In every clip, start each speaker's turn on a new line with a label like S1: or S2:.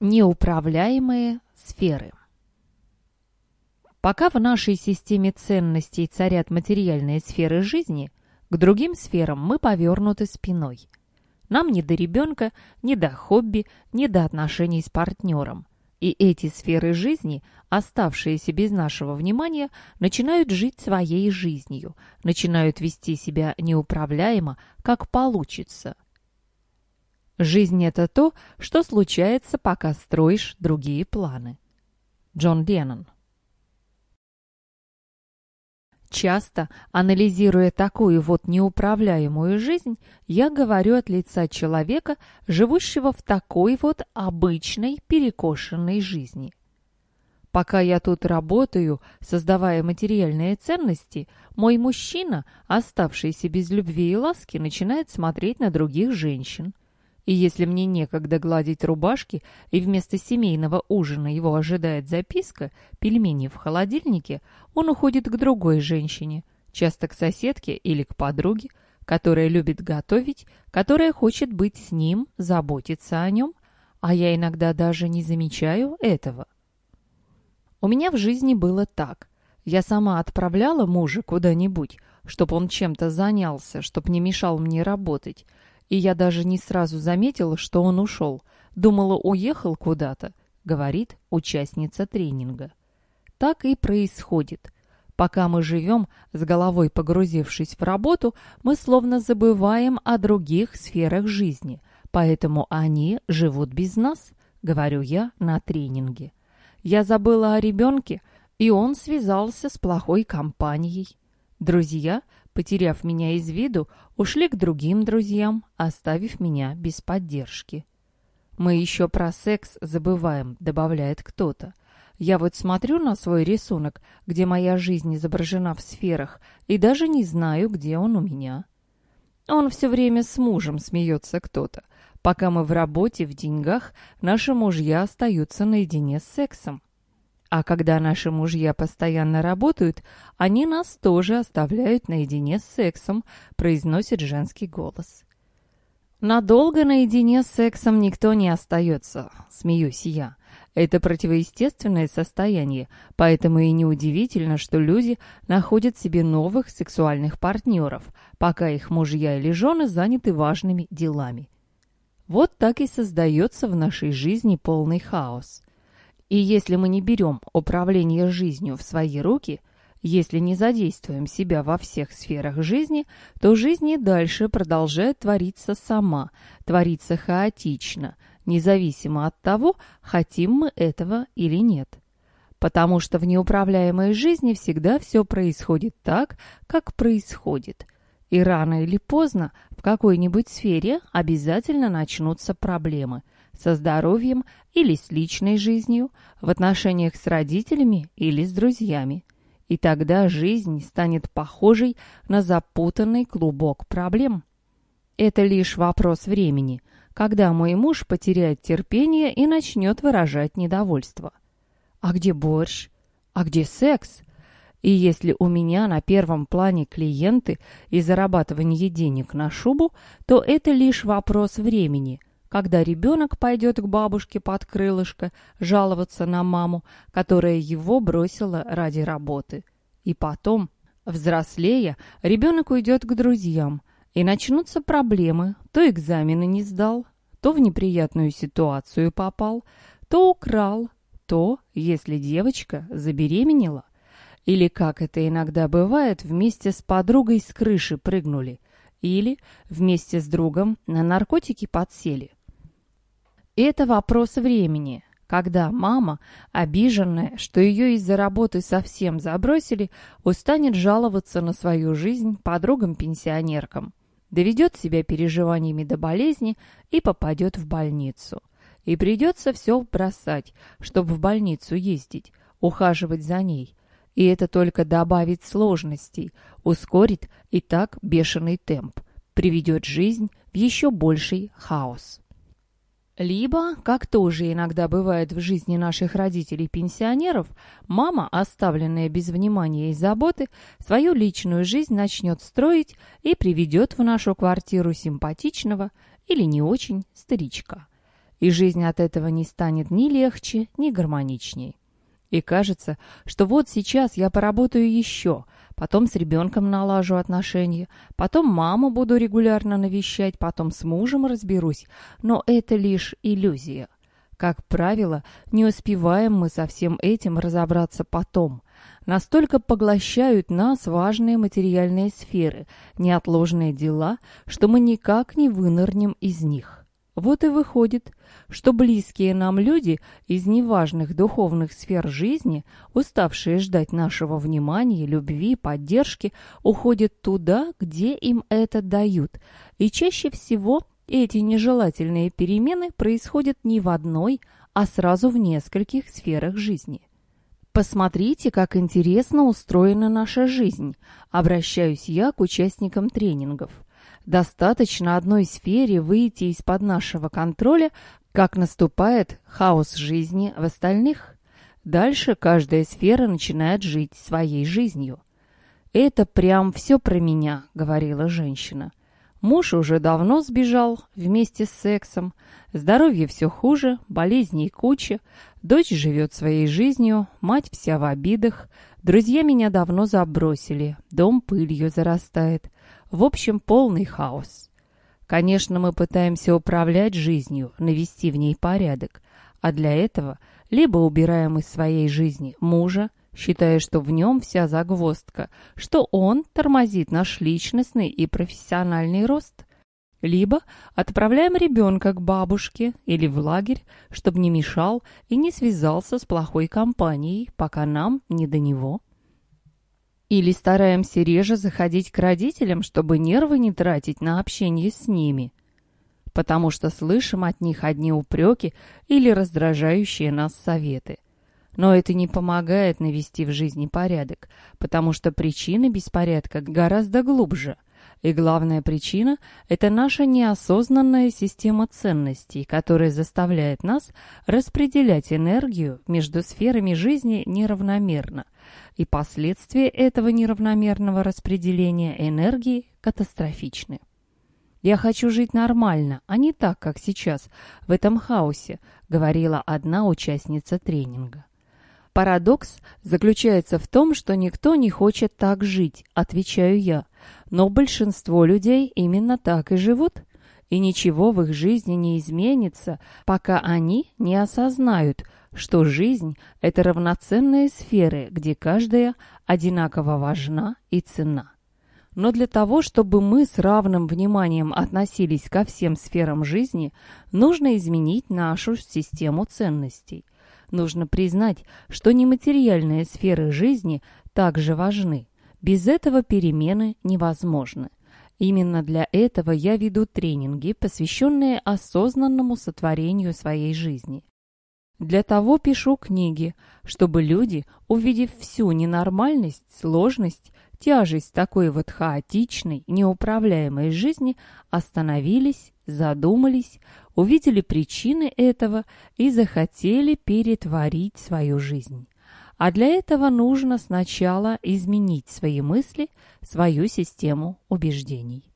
S1: Неуправляемые сферы Пока в нашей системе ценностей царят материальные сферы жизни, к другим сферам мы повернуты спиной. Нам не до ребенка, не до хобби, не до отношений с партнером. И эти сферы жизни, оставшиеся без нашего внимания, начинают жить своей жизнью, начинают вести себя неуправляемо, как получится. Жизнь – это то, что случается, пока строишь другие планы. Джон Леннон Часто, анализируя такую вот неуправляемую жизнь, я говорю от лица человека, живущего в такой вот обычной перекошенной жизни. Пока я тут работаю, создавая материальные ценности, мой мужчина, оставшийся без любви и ласки, начинает смотреть на других женщин – и если мне некогда гладить рубашки, и вместо семейного ужина его ожидает записка, пельмени в холодильнике, он уходит к другой женщине, часто к соседке или к подруге, которая любит готовить, которая хочет быть с ним, заботиться о нем, а я иногда даже не замечаю этого. У меня в жизни было так. Я сама отправляла мужа куда-нибудь, чтобы он чем-то занялся, чтобы не мешал мне работать, и я даже не сразу заметила, что он ушел. Думала, уехал куда-то, говорит участница тренинга. Так и происходит. Пока мы живем, с головой погрузившись в работу, мы словно забываем о других сферах жизни, поэтому они живут без нас, говорю я на тренинге. Я забыла о ребенке, и он связался с плохой компанией. Друзья потеряв меня из виду, ушли к другим друзьям, оставив меня без поддержки. «Мы еще про секс забываем», — добавляет кто-то. «Я вот смотрю на свой рисунок, где моя жизнь изображена в сферах, и даже не знаю, где он у меня». Он все время с мужем смеется кто-то. Пока мы в работе, в деньгах, наши мужья остаются наедине с сексом. А когда наши мужья постоянно работают, они нас тоже оставляют наедине с сексом, произносит женский голос. Надолго наедине с сексом никто не остается, смеюсь я. Это противоестественное состояние, поэтому и неудивительно, что люди находят себе новых сексуальных партнеров, пока их мужья или жены заняты важными делами. Вот так и создается в нашей жизни полный хаос. И если мы не берем управление жизнью в свои руки, если не задействуем себя во всех сферах жизни, то жизнь и дальше продолжает твориться сама, твориться хаотично, независимо от того, хотим мы этого или нет. Потому что в неуправляемой жизни всегда все происходит так, как происходит. И рано или поздно в какой-нибудь сфере обязательно начнутся проблемы – со здоровьем или с личной жизнью, в отношениях с родителями или с друзьями. И тогда жизнь станет похожей на запутанный клубок проблем. Это лишь вопрос времени, когда мой муж потеряет терпение и начнет выражать недовольство. А где борщ? А где секс? И если у меня на первом плане клиенты и зарабатывание денег на шубу, то это лишь вопрос времени – когда ребенок пойдет к бабушке под крылышко жаловаться на маму, которая его бросила ради работы. И потом, взрослея, ребенок уйдет к друзьям, и начнутся проблемы. То экзамены не сдал, то в неприятную ситуацию попал, то украл, то, если девочка забеременела. Или, как это иногда бывает, вместе с подругой с крыши прыгнули. Или вместе с другом на наркотики подсели. Это вопрос времени, когда мама, обиженная, что ее из-за работы совсем забросили, устанет жаловаться на свою жизнь подругам-пенсионеркам, доведет себя переживаниями до болезни и попадет в больницу. И придется все бросать, чтобы в больницу ездить, ухаживать за ней. И это только добавит сложностей, ускорит и так бешеный темп, приведет жизнь в еще больший хаос. Либо, как тоже иногда бывает в жизни наших родителей-пенсионеров, мама, оставленная без внимания и заботы, свою личную жизнь начнет строить и приведет в нашу квартиру симпатичного или не очень старичка. и жизнь от этого не станет ни легче, ни гармоничней. И кажется, что вот сейчас я поработаю еще, потом с ребенком налажу отношения, потом маму буду регулярно навещать, потом с мужем разберусь, но это лишь иллюзия. Как правило, не успеваем мы со всем этим разобраться потом. Настолько поглощают нас важные материальные сферы, неотложные дела, что мы никак не вынырнем из них. Вот и выходит, что близкие нам люди из неважных духовных сфер жизни, уставшие ждать нашего внимания, любви, поддержки, уходят туда, где им это дают, и чаще всего – эти нежелательные перемены происходят не в одной, а сразу в нескольких сферах жизни. Посмотрите, как интересно устроена наша жизнь. Обращаюсь я к участникам тренингов. Достаточно одной сфере выйти из-под нашего контроля, как наступает хаос жизни в остальных. Дальше каждая сфера начинает жить своей жизнью. «Это прям все про меня», — говорила женщина. Муж уже давно сбежал вместе с сексом. Здоровье все хуже, болезней куча. Дочь живет своей жизнью, мать вся в обидах. Друзья меня давно забросили, дом пылью зарастает. В общем, полный хаос. Конечно, мы пытаемся управлять жизнью, навести в ней порядок. А для этого либо убираем из своей жизни мужа, считая, что в нем вся загвоздка, что он тормозит наш личностный и профессиональный рост. Либо отправляем ребенка к бабушке или в лагерь, чтобы не мешал и не связался с плохой компанией, пока нам не до него. Или стараемся реже заходить к родителям, чтобы нервы не тратить на общение с ними, потому что слышим от них одни упреки или раздражающие нас советы. Но это не помогает навести в жизни порядок, потому что причины беспорядка гораздо глубже. И главная причина – это наша неосознанная система ценностей, которая заставляет нас распределять энергию между сферами жизни неравномерно. И последствия этого неравномерного распределения энергии катастрофичны. «Я хочу жить нормально, а не так, как сейчас, в этом хаосе», говорила одна участница тренинга. Парадокс заключается в том, что никто не хочет так жить, отвечаю я. Но большинство людей именно так и живут. И ничего в их жизни не изменится, пока они не осознают, что жизнь – это равноценные сферы, где каждая одинаково важна и ценна. Но для того, чтобы мы с равным вниманием относились ко всем сферам жизни, нужно изменить нашу систему ценностей – Нужно признать, что нематериальные сферы жизни также важны. Без этого перемены невозможны. Именно для этого я веду тренинги, посвященные осознанному сотворению своей жизни. Для того пишу книги, чтобы люди, увидев всю ненормальность, сложность, тяжесть такой вот хаотичной, неуправляемой жизни, остановились, задумались, увидели причины этого и захотели перетворить свою жизнь. А для этого нужно сначала изменить свои мысли, свою систему убеждений.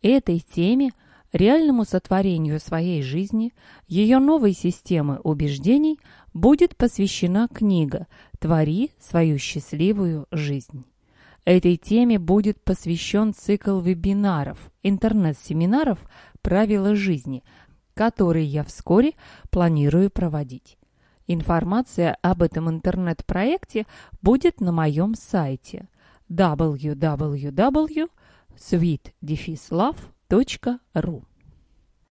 S1: Этой теме, реальному сотворению своей жизни, ее новой системы убеждений будет посвящена книга «Твори свою счастливую жизнь». Этой теме будет посвящен цикл вебинаров, интернет-семинаров «Правила жизни», который я вскоре планирую проводить. Информация об этом интернет-проекте будет на моем сайте www.sweetdefislove.ru